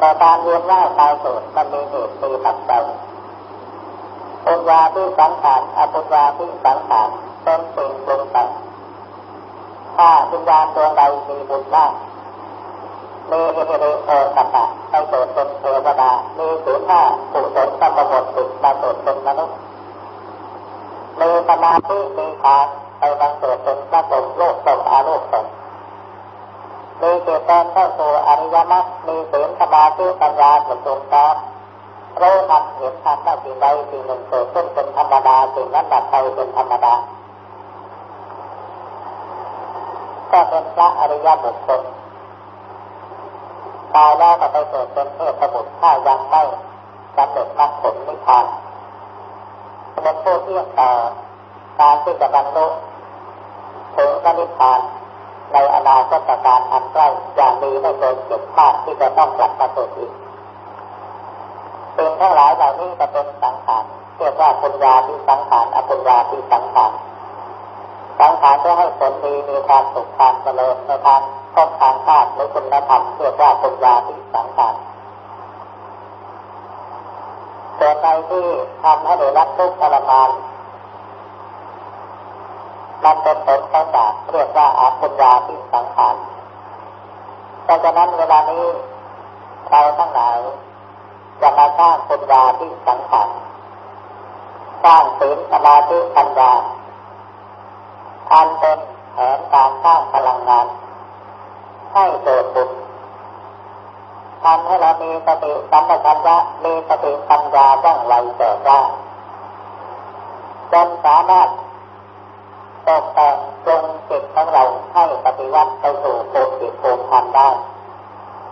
แต่การเวียนว่ายตายเกิดมันมีเหตุมีปัจจัยปุญญาที่สังขารอปุญญาที่สังขารเป็นสิ่งปรุงแต่งถ้าวิญญาณดวใดมีบุญมากมีเอเรโอตัตะไปเกิดเป็นเทวดามีศีลห้ากุศลสัมปวติมาเกิดเป็นมนุษย์มีสมาธิมีทานไปบังเกิดเป็นพระสงฆ์โลกสงฆ์อาโลกสงฆ์ มีเจตนเข้าสู่อริยมรรค มีศีลสมาธิปัญญาสุดตรงต้องรู้ทันเห็นทันว่าสิ่งใดสิ่งหนึ่งเกิดขึ้นเป็นธรรมดาสิ่งนั้นดับไปเป็นธรรมดา ก็เป็นพระอริยบุคคลตายแล้วก็ไปเกิดเป็นเทพบุตรถ้ายังไม่สำเร็จมรรคผลนิพพานเป็นผู้ที่ต่อการที่จะบรรลุถึงนิพพาน ในอนาคตการอันใกล้อย่างมีไม่เกินเจ็ดชาติที่จะต้องกลับมาเกิดอีกสิ่งทั้งหลายเหล่านี้จะเป็นสังขารเรียกว่าปุญญาที่สังขารอปุญญาที่สังขารสังขารจะให้ผลดีมีความสุขความเจริญในทางพบทางชาติหรือคุณธรรมเรียกว่าปุญญาที่สังขารส่วนใดที่ทำให้ได้รับทุกข์ทรมาน มันเป็นผลของบาปเรียกว่าอาปุญญาที่สังขารดังนั้นเวลานี้เราทั้งหลายจะมาสร้างปุญญาที่สังขารสร้างศีลสมาธิปัญญาอันเป็นแผนการสร้างพลังงาน ให้เกิดบุญทำให้เรามีสติสัมปชัญญะมีสติปัญญาว่องไวเกิดได้จนสามารถ ตกแต่งปรงจิตของเราให้ปฏิวัติไปสู่ภูมิจิตภูมิธรรมได้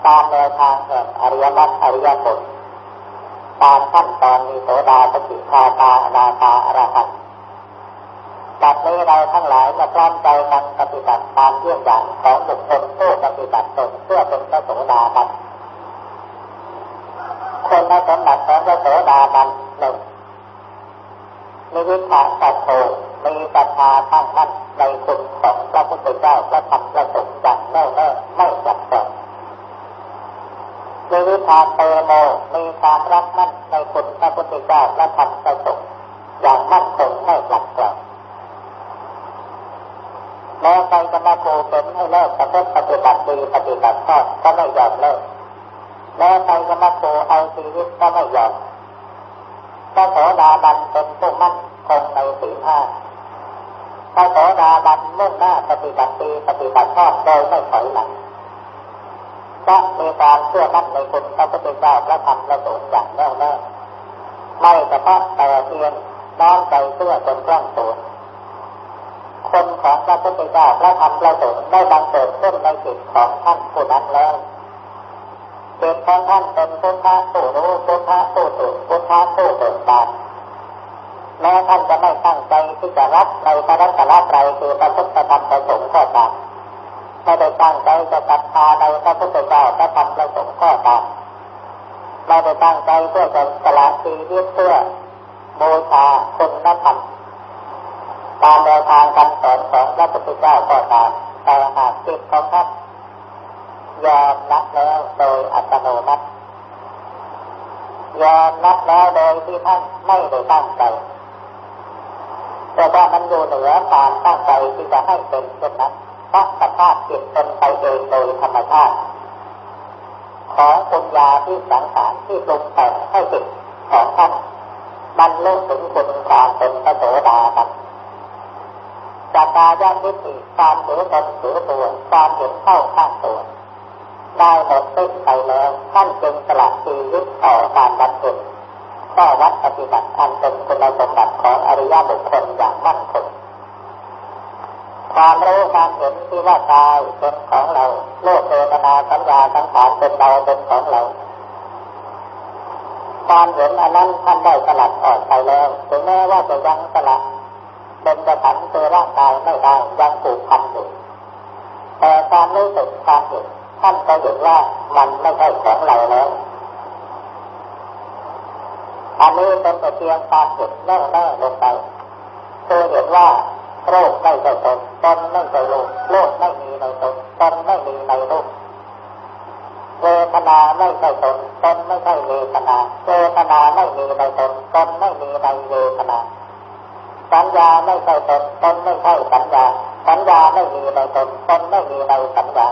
ตามแนวทางแห่งอริยมรรคอริยผลตามขั้นตอนมีโสดาสติคาตาอนาคาอรหันต์บัดนี้เราทั้งหลายมาพร้อมใจกันปฏิบัติตามเรื่องอย่างของบุคคลผู้ปฏิบัติตนเพื่อเป็นพระโสดาบันคนในสมบัติของพระโสดาบันหนึ่งมีวิชาสัตโต มีปัญญาตั้งมั่นในคุณของพระพุทธเจ้าพระธรรมพระสงฆ์อย่างแน่วแน่ไม่จับจ้องมีวิชาเตโมมีความรักมั่นในคุณพระพุทธเจ้าพระธรรมพระสงฆ์อย่างมั่นคงไม่หลับกลอนแม้ใครจะมาโกเป็นให้เลิกประพฤติปฏิบัติดีปฏิบัติชอบก็ไม่ยอมเลิกแม้ใครจะมาโกเอาชีวิตก็ไม่ยอมพระโสดาบันเป็นผู้มั่นคงในศีลห้า ระโสดาบันมุ่งหน้าปฏิบัติดีปฏิบัติชอบโดยไม่ถอยหลังจะมีความเชื่อมั่นในคุณพระพุทธเจ้าพระธรรมพระสงฆ์อย่างแน่วแน่ไม่เฉพาะแต่เพียงน้อมใจเชื่อจนกล้องตัวคนของพระพุทธเจ้าพระธรรมพระสงฆ์ได้บังเกิดขึ้นในจิตของท่านผู้นั้นแล้วจิตของท่านเป็นพุทธะผู้รู้พุทธะผู้ตื่นพุทธะผู้เบิกบาน แม้ท่านจะไม่ตั้งใจที่จะรับในพระรัตนตรัยคือพระพุทธธรรมประสงค์ก็ตามไม่ได้ตั้งใจจะศรัทธาในพระพุทธเจ้าพระธรรมประสงค์ก็ตามไม่ได้ตั้งใจเพื่อจะสละชีวิตเพื่อบูชาคุณธรรมตามแนวทางคำสอนของพระพุทธเจ้าก็ตามแต่หากจิตของท่านยอมรับแล้วโดยอัตโนมัติยอมรับแล้วโดยที่ท่านไม่ได้ตั้งใจ แต่ว่ามันอยู่เหนือความตั้งใจที่จะให้เป็นเช่นนั้นเพราะสภาพจิตเป็นไปเองโดยธรรมชาติของปัญญาที่สังขารที่ปรุงแต่งให้จิตของท่านมันเลิกถึงคุณความเป็นพระโสดาบันจากกายวิถีความถือตนถือตัวความเห็นเข้าข้างตัวได้หมดสิ้นไปแล้วท่านจึงสละชีวิตต่อการบำเพ็ ญข้อวัดปฏิบัติอันเป็นคุณสมบัติของอริยบุคคลอย่างมั่นคงความรู้ความเห็นที่ว่ากายเป็นของเราโลกเวทนาสัญญาสังขารเป็นเราเป็นของเราความเห็นอันนั้นท่านได้สลัดออกไปแล้วถึงแม้ว่าจะยังสลัดเป็นประสันตัวร่างกายไม่ได้ยังผูกพันอยู่แต่ความรู้สึกความเห็นท่านก็เห็นว่ามันไม่ใช่ของเราแล้ว อันนี้เป็นแต่เพียงความเห็นแน่แน่ลงไปคือเห็นว่าโรคไม่ใช่ตนตนไม่ใช่โรคโรคไม่มีในตนตนไม่มีในโรคเวทนาไม่ใช่ตนตนไม่ใช่เวทนาเวทนาไม่มีในตนตนไม่มีในเวทนา สัญญาไม่ใช่ตนตนไม่ใช่สัญญา สัญญาไม่มีในตนตนไม่มีในสัญญา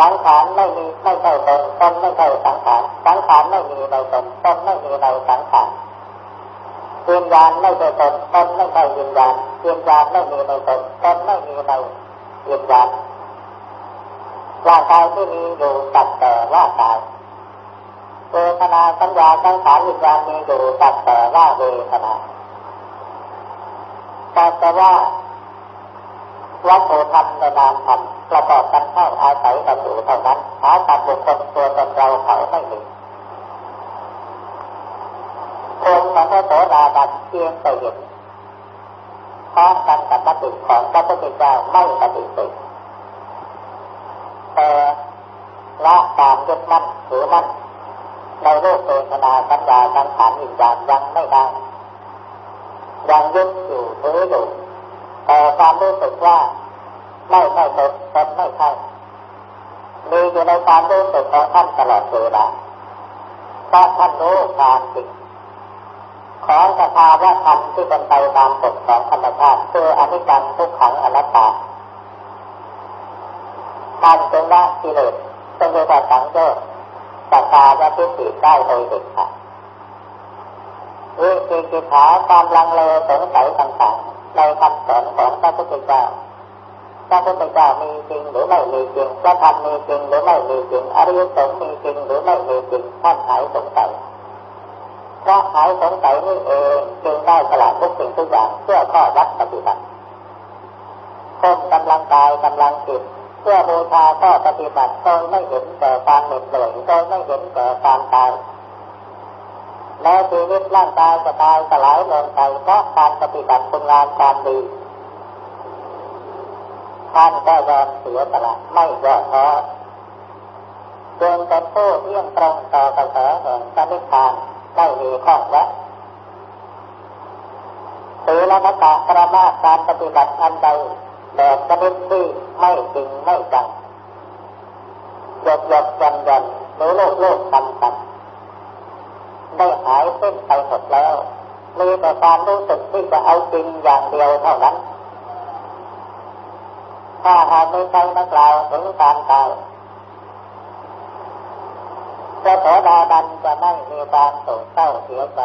สังขารไม่มีไม่ใช่ตนตนไม่ใช่สังขารสังขารไม่มีในตนตนไม่มีในสังขารวิญญาณไม่ใช่ตนตนไม่ใช่วิญญาณวิญญาณไม่มีในตนตนไม่มีในวิญญาณร่างกายที่มีอยู่สักแต่ว่ากายเวทนาสัญญาสังขารวิญญาณมีอยู่สักแต่ว่าเวทนาแต่แต่ว่า วัตถุธรรมในนามธรรมประกอบกันเข้าอาศัยกันอยู่เท่านั้นหาตัดบุคคลตัวตนเราเขาไม่มีคนของพระโสดาบันเพียงแต่เห็นพร้อมกันกับปฏิของพระพุทธเจ้าไม่ปฏิเสธแต่ละตามยึดมั่นถือมั่นในโลกเวทนาสัญญาสังขารอินญาณยังไม่ได้ยังยึดอยู่ถืออยู่ แต่ความรู้สึกว่าไม่ใช่ตนตนไม่ใช่มีอยู่ในความรู้สึกของท่านตลอดเวลาเพราะท่านรู้ความจริงของสภาวะธรรมที่เป็นไปตามกฎของธรรมชาติคืออนิจจังทุกขังอนัตตาท่านจึงละกิเลสเป็นเรื่องสังโยชน์สัตาวะทิฏฐิได้โดยเด็ดขาดวิจิกิจฉาความลังเลสงสัยต่างๆ ในคำสอนของพระพุทธเจ้าพระพุทธเจ้ามีจริงหรือไม่มีจริงพระธรรมมีจริงหรือไม่มีจริงอริยสงฆ์มีจริงหรือไม่มีจริงท่านหายสงสัยเพราะหายสงสัยนี่เองจึงได้สละทุกสิ่งทุกอย่างเพื่อข้อวัดปฏิบัติคมกำลังกายกำลังจิตเพื่อบูชาข้อปฏิบัติโดยไม่เห็นแก่ความเหน็ดเหนื่อยโดยไม่เห็นแก่ความตาย แม้ชีวิตร่างกายจะตายสลายลงไปเพราะการปฏิบัติคุณงามความดีท่านก็ยอมเสียสละไม่ย่อท้อจนเป็นผู้เที่ยงตรงต่อกระแสแห่งสมิทานไม่มีข้อแวะศีลมัตตะกระมาการปฏิบัติอันใดแบบชนิดที่ไม่จริงไม่จังหยดหยดยันยันหรือโลกโลกตันตัน ได้หายสิ้นไปหมดแล้วมีแต่ความรู้สึกที่จะเอาจริงอย่างเดียวเท่านั้น ถ้าหากไม่ใช่นักล่าวถึงการตายพระโสดาบันจะไม่มีความโศกเศร้าเสียใจ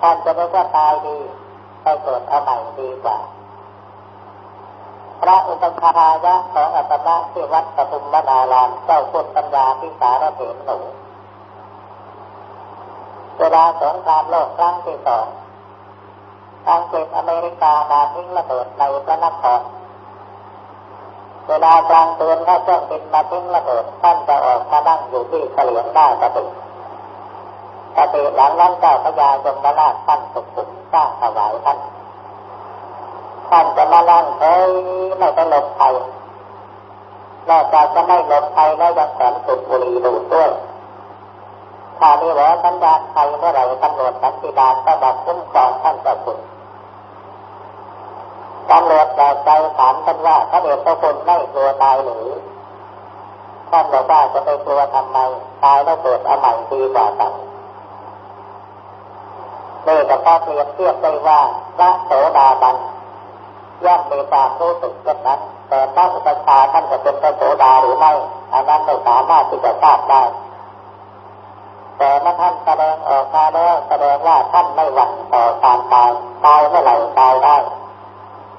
ท่านจะไม่ว่าตายดีไปเกิดเอาใหม่ดีกว่า พระอุปคายะของอัตมาที่วัดปทุมวนารามเจ้าคุณปัญญาพิสารเถรหนู เวลาสงครามโลกครั้งที่สองอังกฤษอเมริกามาทิ้งระเบิดในพระนครเวลากลางเตือนถ้าเครื่องบินมาทิ้งระเบิดท่านจะออกมานั่งอยู่ที่เฉลียงหน้าปฏิปฏิหลังนั้นเจ้าพระยายมราชท่านสุขุมสร้างถวายท่านท่านจะมานั่งเอ้ยไม่ต้องหลบภัยนอกจากจะไม่หลบภัยแล้วยังแถมสุดบุรีดูด้วยามีหัวสัญญาณภัยเมื่อไรตำรวจสันติบาลก็บอกคุ้มครองท่านเจ้าคุณตำรวจแปลกใจถามท่านว่าพระเดชพระคุณไม่กลัวตายหรือท่านบอกว่าจะไปกลัวทำไมตายแล้วเกิดเอาใหม่ดีกว่ากันนี่ก็พอเปรียบเทียบได้ว่าพระโสดาบันย่อมมีความรู้สึกเช่นนั้น แต่พระอุปชาท่านจะเป็นพระโสดาหรือไม่อันนั้นไม่สามารถที่จะทราบได้ แต่เมื่อท่านแสดงออกมาแล้วแสดงว่าท่านไม่หวั่นต่อการตายตายเมื่อไหร่ตายได้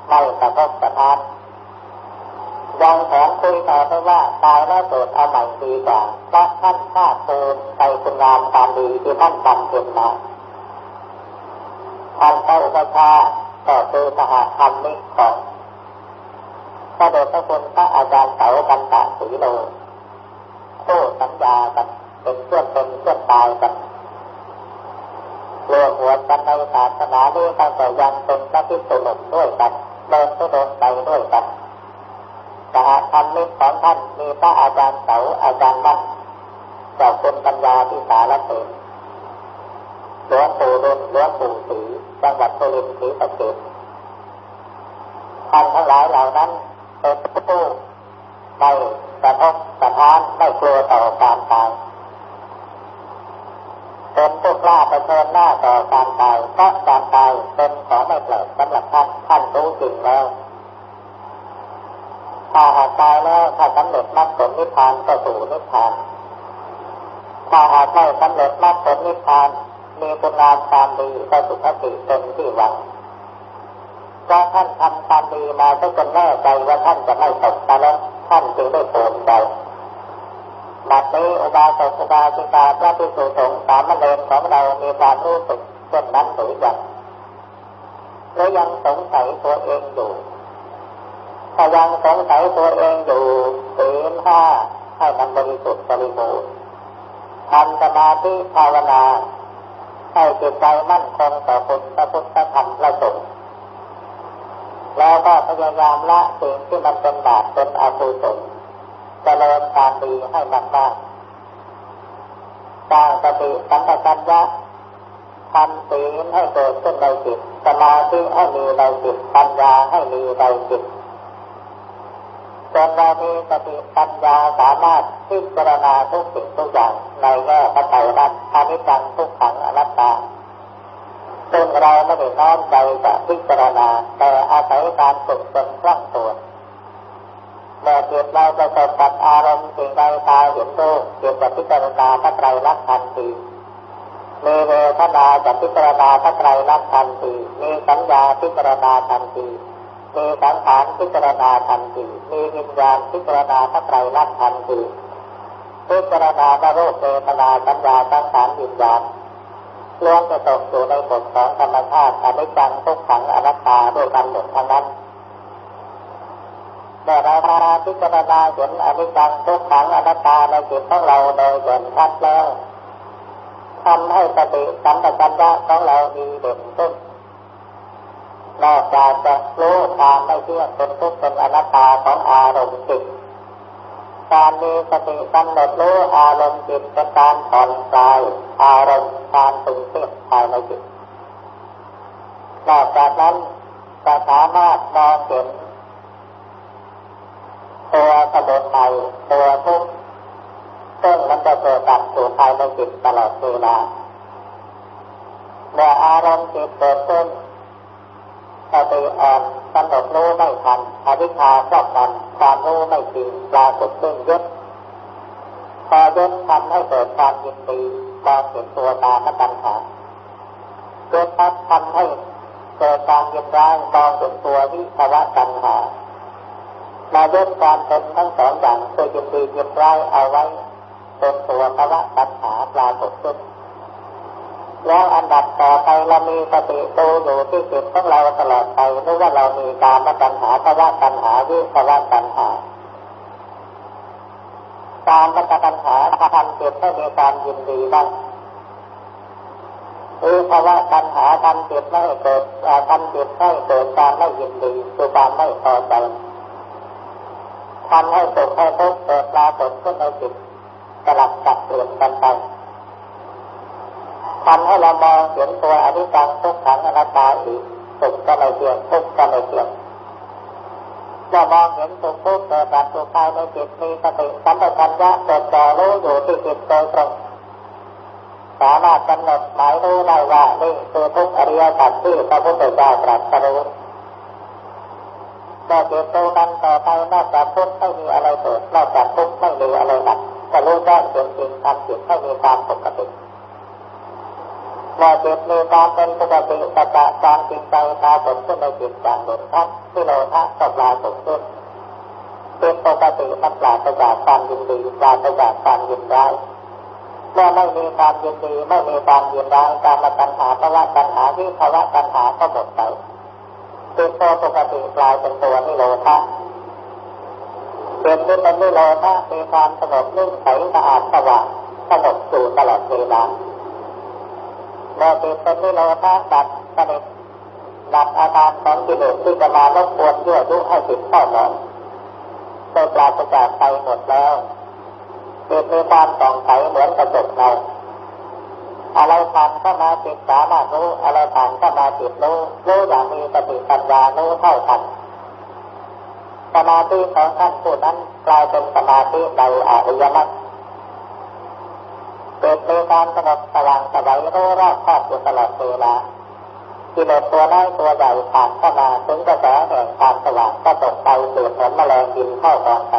ไม่กระทบกระทานยังแถมคุยต่อไปว่าตายแล้วเกิดเอาใหม่ดีกว่าเพราะท่านทราบเติมไปคุณงามความดีที่ท่านทำเป็นมาท่านพระอุปชาก็คือสหธรรมนิกของพระเดชพระคุณพระอาจารย์เสากันตะสีโลคู่สัญญากัน เป็นเพื่อนเป็นเพื่อนตายกันรวมหัวกันในศาสนานี้ตั้งแต่ยังเป็นพระพิสุนุด้วยกันเดินทุดงไปด้วยกันสหธรมมิตรของท่านมีพระอาจารย์เสาอาจารย์มั่นเจ้าคุณปัญญาที่สารเสนหลวงปู่รุ่นหลวงปู่ศรีจังหวัดสุรินทร์ศรีสะเกษท่านทั้งหลายเหล่านั้นเป็นผู้ไม่สะทกสะท้านไม่กลัวต่อการตาย เป็นผู้กล้าเผชิญหน้าต่อการตายเพราะการตายเป็นของไม่แปลกสำหรับท่านท่านรู้จริงแล้วถ้าหากตายแล้วถ้าสำเร็จมรรคผลนิพพานก็สู่นิพพานถ้าหากไม่สำเร็จมรรคผลนิพพานมีคุณงามความดีก็สุขติเป็นที่หวังเพราะท่านทำความดีมาก็จนแน่ใจว่าท่านจะไม่ตกนรกท่านจึงได้โปรดใจ บัดนี้อุบาสกอุบาสิกาพระภิกษุสงฆ์สามเณรของเรามีความรู้สึกเช่นนั้นหรือยังหรือยังสงสัยตัวเองอยู่ถ้ายังสงสัยตัวเองอยู่ศีลห้าให้มันบริสุทธิ์บริบูรณ์ทำสมาธิภาวนา ให้จิตใจมั่นคงต่อคุณพระพุทธธรรมประสงค์แล้วก็พยายามละสิ่งที่มันเป็นบาปเป็นอกุศล เจริญความดีให้มากมากสร้างสติสัมปชัญญะทำศีลให้เกิดขึ้นในจิตสมาธิให้มีในจิตปัญญาให้มีในจิตจนเรามีสติปัญญาสามารถพิจารณาทุกสิ่งทุกอย่างในแง่พระไตรลักษณ์อนิจจังทุกขังอนัตตาซึ่งเราไม่ได้น้อมใจจะพิจารณาแต่อาศัยการฝึกจนคล่องตัว เมื่อจิตเราประสบกับอารมณ์สิ่งใดตาเห็นรูปจิตจะพิจารณาพระไตรลักษณ์ทันทีมีเวทนาจะพิจารณาพระไตรลักษณ์ทันทีมีสัญญาพิจารณาทันทีมีสังขารพิจารณาทันทีมีวิญญาณพิจารณาพระไตรลักษณ์ทันทีพิจารณาพระรูปเวทนาสัญญาสังขารวิญญาณล้วนจะตกอยู่ในกฎของธรรมชาติอนิจจังทุกขังอนัตตาด้วยกันหมดทั้งนั้น เมื่อเรามาพิจารณาเห็นอนิจจังทุกขังอนัตตาในจิตของเราโดยเห็นชัดแล้วทำให้สติสัมปชัญญะของเรามีเด่นขึ้นนอกจากจะรู้ความไม่เที่ยงเป็นทุกข์เป็นอนัตตาของอารมณ์จิตการมีสติกำหนดรู้อารมณ์จิตเป็นการผ่อนคลายอารมณ์การตึงเครียดภายในจิตนอกจากนั้นจะสามารถมองเห็น มุทัยตัวทุกข์ซึ่งมันจะเกิดดับสู่ภายในจิตตลอดเวลาเมื่ออารมณ์จิตเกิดขึ้นสติอ่อนกำหนดรู้ไม่ทันอวิชชาครอบงำความรู้ไม่จริงปรากฏขึ้นยึดพอยึดทำให้เกิดความยินดีมอเห็นตัวตามตัณหาเกิดพัดทำให้เกิดความยินร้ายมองเห็นตัววิภวะตัณหา มายึดความเป็นทั้งสองอย่างคือยินดียินร้ายเอาไว้เป็นตัวภาวะตัณหาปรากฏขึ้นแล้วอันดับต่อไปเรามีสติดูอยู่ที่จิตของเราตลอดไปไม่ว่าเรามีการมาตัณหาภาวะตัณหาวิภาวะตัณหาการมาตัณหาทำจิตให้มีความยินดีบ้างวิภาวะตัณหาทำจิตไม่เกิดทำจิตให้เกิดความไม่ยินดีคือความไม่พอใจ ทำให้สุขให้ทุกข์เกิดปรากฏขึ้นในจิตสลับกับเปลี่ยนกันไปทำให้เรามองเห็นตัวอนิจจังทุกขังอนัตตาอีกสุขก็ไม่เที่ยงทุกข์ก็ไม่เที่ยงเมื่อมองเห็นสุขทุกข์เกิดดับสุขภายในจิตมีสติสัมปชัญญะจดจ่อรู้อยู่ที่จิตโดยตรงสามารถกำหนดหมายรู้ได้ว่านี่คือทุกอริยสัจที่พระพุทธเจ้าตรัสรู้ แต่จิตตรงนั้นต่อไปนอกจากทุกข์ไม่มีอะไรเกิดนอกจากทุกข์ไม่มีอะไรดับจะรู้แจ้งเห็นจริงทำจิตให้มีความปกติว่าจิตมีความเป็นปกติสัจจะความจริงใจตาผลขึ้นในจิตอย่างเด่นชัดที่โลภะก็ปราศขึ้นเป็นปกติมันปราศจากความยินดีปราศจากความยินร้ายเมื่อไม่มีความยินดีไม่มีความยินร้ายการมาตัณหาภาวะตัณหาที่ภาวะตัณหาก็หมดไป จิตตัวปกติกลายเป็นตัวนิโรธาเป็นที่เป็นนิโรธามีความสงบนิ่งใสสะอาดสว่างสงบสู่ตลอดเวลาเมื่อจิตเป็นนิโรธาดับสนิทดับอาการของกิเลสที่จะมาลบกวนยั่วยุให้จิตเข้านอนโดยปราศจากไปหมดแล้วจิตมีความส่องใสเหมือนกระจกเงา อะไรผ่านเข้ามาจิตสามารถรู้อะไรผ่านเข้ามาจิตรู้รู้อย่างมีสติปัญญารู้เท่าทันสมาธิของท่านผู้นั้นกลายเป็นสมาธิในอริยมรรคเกิดมีความสงบสว่างสบายรู้รอบครอบอยู่ตลอดเวลากิเลสตัวน้อยตัวใหญ่ผ่านเข้ามาถึงกระแสแห่งความสว่างก็ตกไปเสื่เหมือนแมลงบินเข้ากองไฟ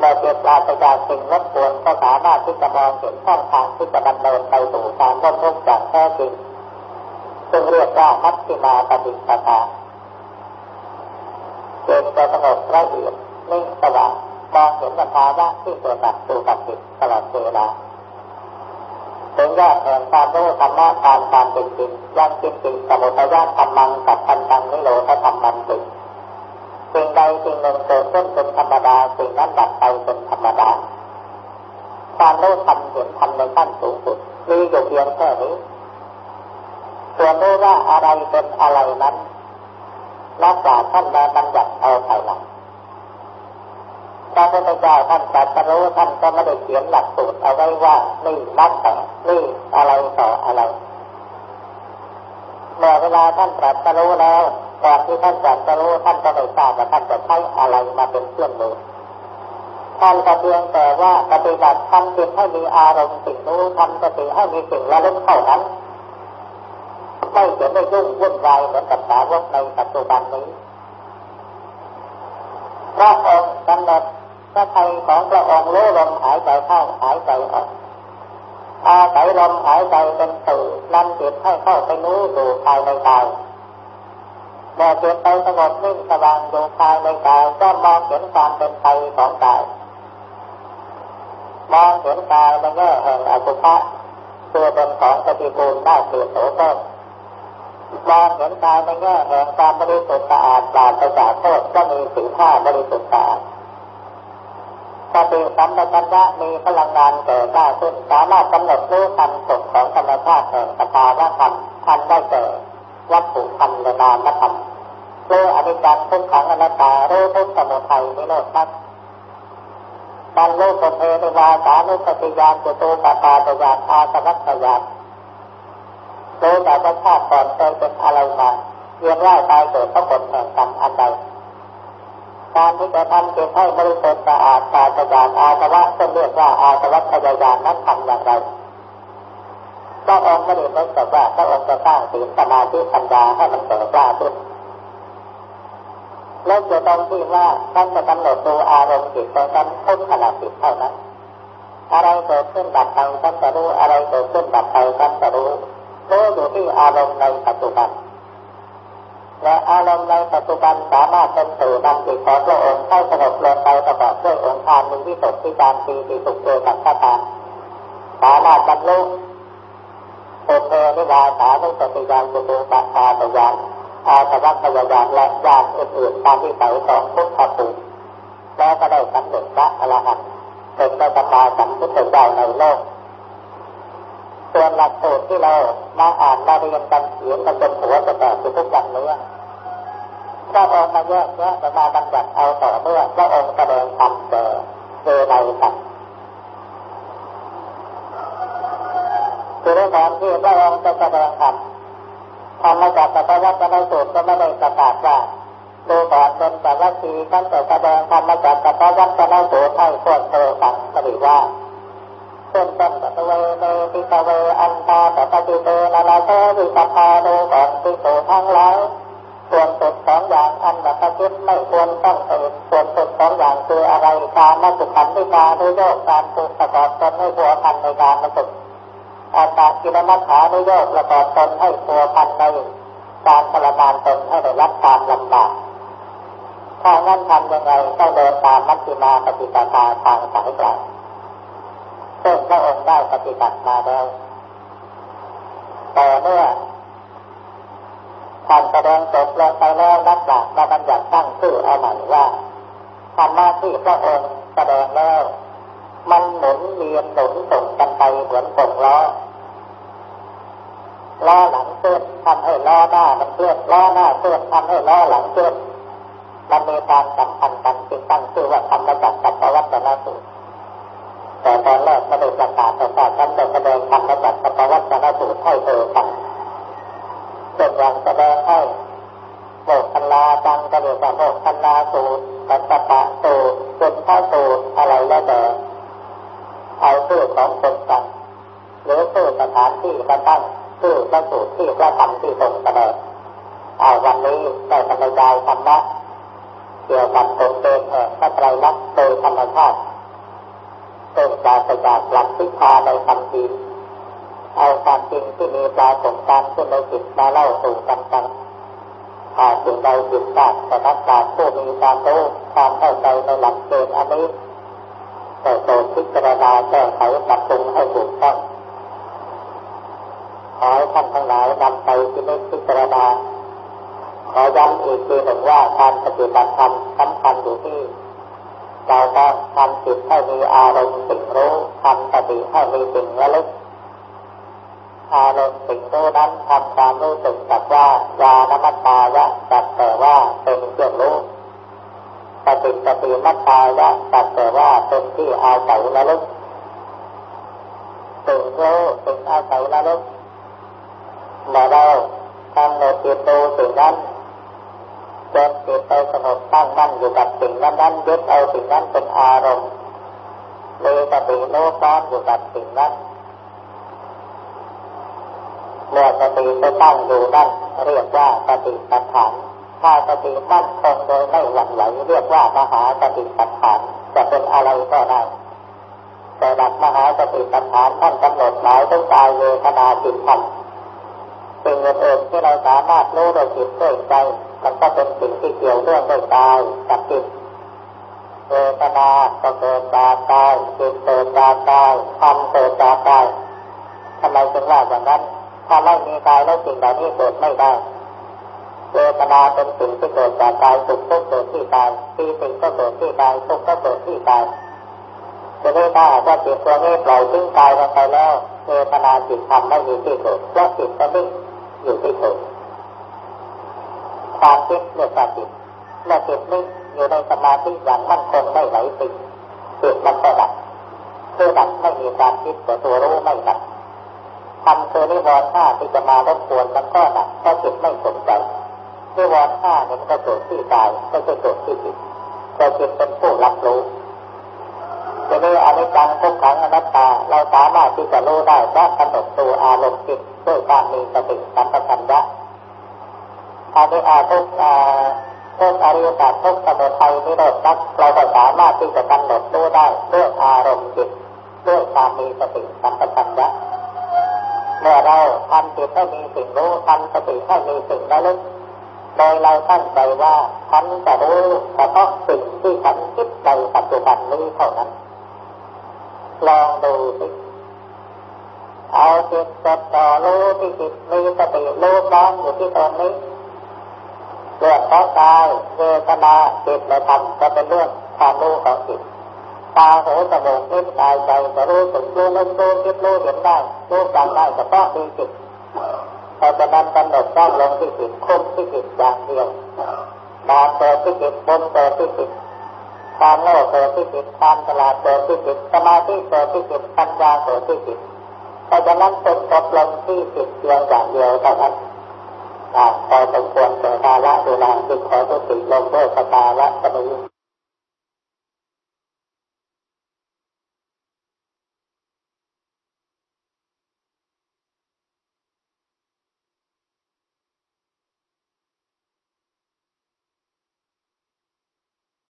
เมื่อเกิดปราศจากสิ่งรบกวนก็สามารถที่จะมองเห็นช่องทางที่จะดำเนินไปสู่การพ้นทุกข์อย่างแท้จริงซึ่งเรียกว่ามัชฌิมาปฏิปทาเกิดจะสงบละเอียดนิ่งสว่างมองเห็นสภาวะที่เกิดดับสู่กับจิตตลอดเวลาถึงยอดแห่งความรู้ธรรมะตามความเป็นจริงยังจริงจริงสมุทัยธรรมังกับพันตังนิโรธธรรมันจริง สิ่งใดสิ่งหนึ่งเกิดขึ้นเป็นธรรมดาสิ่งนั้นดับไปเป็นธรรมดาความรู้ทำเห็นทำในขั้นสูงสุดมีอยู่เพียงแค่นี้ส่วนรู้ว่าอะไรเป็นอะไรนั้นนักปราชญ์ท่านมาบัญญัติเอาภายหลังพระพุทธเจ้าท่านตรัสรู้ท่านก็ไม่ได้เขียนหลักสูตรเอาไว้ว่านี่นักแต่นี่อะไรต่ออะไรเมื่อเวลาท่านตรัสรู้แล้ว ก่อนที่ท่านตรัสรู้ท่านก็ไม่ทราบว่าท่านจะใช้อะไรมาเป็นเครื่องมือท่านก็เพียงแต่ว่าปฏิบัติทำจิตให้มีอารมณ์สิ่งรู้ทำสติให้มีสิ่งระลึกเท่านั้นไม่เห็นไม่ยุ่งวุ่นวายเหมือนกับสาวกในปัจจุบันนี้พระองค์กำหนดพระทัยของพระองค์รู้ลมหายใจเข้าหายใจออกอาศัยลมหายใจเป็นสื่อนำจิตให้เข้าไปนู้ดูภายในกาย เมื่อจิตไปสงบนิ่งสว่างดูภายในกายก็มองเห็นความเป็นไปของกายมองเห็นกายในแง่แห่งอสุภะตัวเป็นของปฏิบูรณ์ได้เกิดโสเพิ่มองเห็นกายในแง่แห่งความบริสุทธิ์สะอาดปราศจากโทษก็มีสีผ้าบริสุทธิ์สะอาดสติสัมปชัญญะมีพลังงานเกิดได้ขึ้นสามารถกำหนดรู้คันสุขของธรรมชาติแห่งสภาวะธรรมทันได้เกิด วัตถุธรรมและนามธรรมรู้อนิจจังทุกขังอนัตตารู้ทุกสมุทัยนิโรธมรรคการรู้สเพนิวาสานุสติญาณจตูปปาตญาณอาสวัคยานรู้แต่ว่าชาติก่อนเคยเป็นอะไรมาเวียนว่ายตายเกิดเพราะผลแห่งกรรมอันใดการที่จะทำจิตให้บริสุทธิ์สะอาดปราศจากอาสวะซึ่งเรียกว่าอาสวัคยายานนั้นทำอย่างไร พระองค์ไม่ได้เน้นแต่ว่าพระองค์จะสร้างศีลสมาธิปัญญาให้มันเกิดกล้าขึ้นเล่นอยู่ตรงที่ว่าท่านจะกำหนดดูอารมณ์จิตตรงนั้นทุกขณะจิตเท่านั้น อะไรเกิดขึ้นดับไปท่านจะรู้อะไรเกิดขึ้นดับไปท่านจะรู้รู้อยู่ที่อารมณ์ในปัจจุบัน และอารมณ์ในปัจจุบันสามารถเป็นสื่อนำจิตของพระองค์ให้สงบลงไปประกอบด้วยองค์ฌานมีวิตกที่การปีติสุขเกิดกับข้าตาสามารถบรรลุ ปุเพนิวาสานุสติญาณจุตูปตาตญาณอาสวัคยญาณและญาณอื่นๆตามที่ใส่ของพุทธภูมิแล้วก็ได้สำเร็จพระอรหันต์เป็นพระสัมมาสัมพุทธเจ้าในโลก ส่วนหลักสูตรที่เรามาอ่านมาเรียนกันเขียนกันเป็นหัวจะแตกทุกอย่างเนื้อพระองค์มาแยกแยะมาบัญญัติเอาต่อเมื่อพระองค์แสดงธรรมแก่เจไนสัตว คือในตอนที่พระองค์จะแสดงธรรมธรรมจากสัพวัตนสูตรก็ไม่ได้ประกาศว่าดูก่อนเป็นแต่ละทีท่านจะแสดงธรรมจากสัพวัตนสูตรให้พวกเธอฟังก็ดีว่าเป็นต้นปัตเวเนติตะเวอันตาปปติเตนาลาเทวิปพาโดก่อนที่โตทั้งหลายส่วนสุดสองอย่างอันบัพจิตไม่ควรต้องเกิดส่วนสุดสองอย่างคืออะไรการมาสุขันธิกาโดยโยกการปลูกประกอบตนให้ผัวพันในการมาสุข อาตากินมัฏฐาโดยโยกประกอบตนให้ผัวพันในการทรมานตนให้ได้รับความลำบากถ้างั้นทำยังไงต้องเดินตามมัชฌิมาปฏิปทาทางสายกลางซึ่งพระองค์ได้ปฏิบัติมาแล้วแต่เมื่อท่านแสดงจบลงไปแล้วนักปราชญ์มาบัญญัติตั้งชื่อเอาใหม่ว่าธรรมะที่พระองค์แสดงแล้ว มันหมุนเวียนหนุนส่งกันไปเหมือนกงล้อล้อหลังเคลื่อนทำ ให้ล้อหน้ามันเคลื่อนล้อหน้าเคลื่อนทำให้ล้อหลังเคลื่อนมันมีการสัมพันธ์กันจึงตั้งชื่อว่าธรรมจักรกับปวัตนสูตรแต่ตอนแรกไม่ได้ประกาศแต่ว่าฉันจะแสดงธรรมจักรกับปวัตนสูตรให้เธอฟังเป็นอย่างแสดงให้โมกขันลาจังกระเดียกโมกขันลาสูตรปัจจปะสูตรสุนทสูตรอะไรแล้วแต่เอาชื่อของคนฟังหรือชื่อสถานที่มาตั้ง ชื่อพระสูตรที่พระธรรมที่ทรงแสดงเอาวันนี้ได้บรรยายธรรมะเกี่ยวกับตนเองแห่งพระไตรลักษณ์โดยธรรมชาติเป็นปราศจากหลักทิพาในคำทีเอาความจริงที่มีปรากฏการขึ้นในจิตมาเล่าสู่กันฟังหากสิ่งใดผิดพลาดแต่นักปราชญ์ผู้มีความรู้ความเข้าใจในหลักเกณฑ์อันนี้แต่โปรดพิจารณาแก้ไขปรับปรุงให้ถูกต้อง ขอให้ท่านทั้งหลายนำไปที่นิพิจารณาขอย้ำอีกทีหนึ่งว่าการปฏิบัติธรรมสำคัญอยู่ที่เราต้องทำจิตให้มีอารมณ์สิ่งรู้ทำสติให้มีสิ่งระลึกอารมณ์สิ่งรู้นั้นทำความรู้สึกกับว่ายานมัตตายะจัดแต่ว่าเป็นเครื่องรู้ปฏิสติมัตตายะจัดแต่ว่าเป็นที่อาศัยระลึกสิ่งรู้สิ่งอาศัยระลึก เมื่อเราทำในจิตดูสิ่งนั้นจนจิตไปสงบตั้งมั่นอยู่กับสิ่งนั้นนั้นยึดเอาสิ่งนั้นเป็นอารมณ์มีสติโน้มน้อมอยู่กับสิ่งนั้นเมื่อสติไปตั้งอยู่นั่นเรียกว่าสติปัฏฐานถ้าสติมั่นคงโดยไม่หวั่นไหวเรียกว่ามหาสติปัฏฐานจะเป็นอะไรก็ได้แต่หลักมหาสติปัฏฐานท่านกำหนดหมายถึงกายเวทนาจิตธรรม สิ่งอื่นๆที่เราสามารถรู้โดยจิตด้วยใจมันก็เป็นสิ่งที่เกี่ยวเรื่องด้วยกายกับจิตเวทนาก็เกิดจากกายจิตเกิดจากกายธรรมเกิดจากกายทำไมจึงว่าอย่างนั้น ถ้าไม่มีกายแล้วสิ่งเหล่านี้เกิดไม่ได้เวทนาเป็นสิ่งที่เกิดจากกายสุขก็เกิดที่กายปีสิ่งก็เกิดที่กายทุกข์ก็เกิดที่กายจะได้ถ้าว่าจิตตัวนี้ปล่อยทิ้งกายลงไปแล้วเวทนาจิตธรรมไม่มีที่เกิดเพราะจิตก็นิ่ง อยู่ที่เกิดความคิดเรียกว่าจิตเมื่อจิตนิ่งอยู่ในสมาธิอย่างมั่นคงไม่ไหลติดจิตมันก็ดับคือดับไม่มีการคิดแต่ตัวรู้ไม่ดับทำคือนิวรณ์ห้าที่จะมารบกวนมันก็ดับเพราะจิตไม่สนใจนิวรณ์ห้านี่มันก็เกิดที่กายไม่ใช่เกิดที่จิตแต่จิตเป็นผู้รับรู้ จะนี้อนิจจังทุกขังอนัตตา เราสามารถที่จะรู้ได้เพราะกำหนดตัวอารมณ์จิตด้วยการมีสติสัมปชัญญะอันนี้อาทุกทุกอริยสัจทุกสมุทัยนิโรธนักเราก็สามารถที่จะกำหนดรู้ได้ด้วยอารมณ์จิตด้วยความมีสติสัมปชัญญะเมื่อเราทำจิตให้มีสิ่งรู้ทำสติให้มีสิ่งระลึกโดยเราตั้งใจว่าฉันจะรู้เฉพาะสิ่งที่ฉันคิดในปัจจุบันนี้เท่านั้น ลองดูสิเอาจิตจดจ่อรู้ที่จิตมีสติรู้น้อมอยู่ที่ตรงนี้เรื่องของกายเวทนาจิตและธรรมก็เป็นเรื่องความรู้ของจิตตาหูจมูกลิ้นกายใจจะรู้สึกรู้นึกรู้คิดรู้เห็นได้รู้จำได้เฉพาะมีจิตเพราะฉะนั้นกำหนดจ้องลงที่จิตคุมที่จิตอย่างเดียวบาเกิดที่จิตบนเกิดที่จิต ความโลภเกิดที่จิตความฉลาดเกิดที่จิตสมาธิเกิดที่จิตปัญญาเกิดที่จิตเพราะฉะนั้นเป็นกดลงที่จิตเพียงอย่างเดียวเท่านั้นพอสมควรเกิดตาละเวลาจึงขอตุติลงด้วยสตาละสมุ